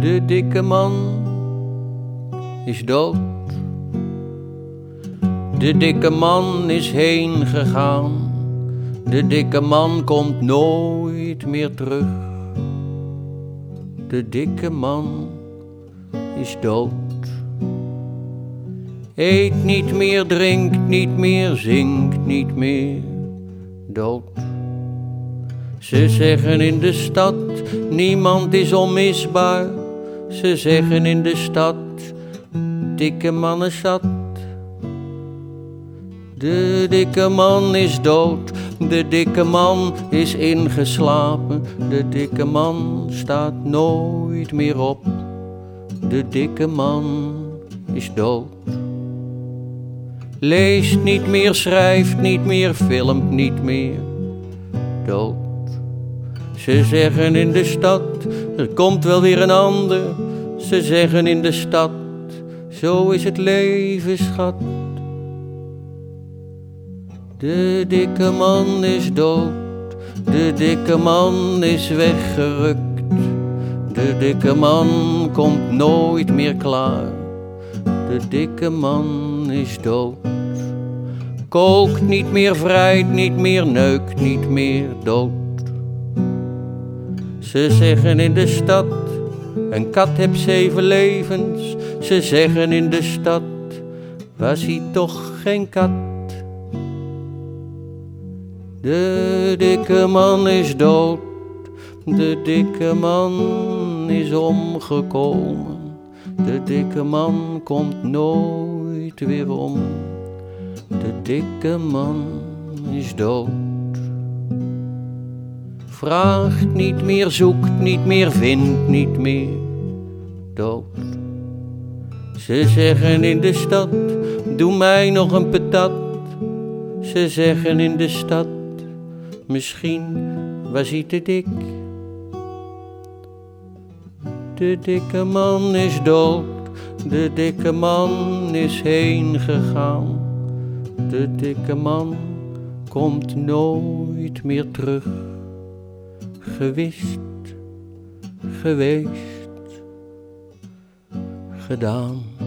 De dikke man is dood. De dikke man is heen gegaan. De dikke man komt nooit meer terug. De dikke man is dood. Eet niet meer, drinkt niet meer, zingt niet meer. Dood. Ze zeggen in de stad, niemand is onmisbaar. Ze zeggen in de stad, dikke mannen zat. De dikke man is dood, de dikke man is ingeslapen. De dikke man staat nooit meer op. De dikke man is dood. Leest niet meer, schrijft niet meer, filmt niet meer. Dood. Ze zeggen in de stad, er komt wel weer een ander. Ze zeggen in de stad, zo is het leven, schat. De dikke man is dood, de dikke man is weggerukt. De dikke man komt nooit meer klaar. De dikke man is dood. Kookt niet meer, vrijt niet meer, neukt niet meer, dood. Ze zeggen in de stad, een kat heeft zeven levens. Ze zeggen in de stad, was hij toch geen kat? De dikke man is dood, de dikke man is omgekomen. De dikke man komt nooit weer om. De dikke man is dood. Vraagt niet meer, zoekt niet meer, vindt niet meer. Dood. Ze zeggen in de stad, doe mij nog een patat. Ze zeggen in de stad, misschien was hij te dik. De dikke man is dood, de dikke man is heen gegaan. De dikke man komt nooit meer terug. Gewist, geweest, gedaan.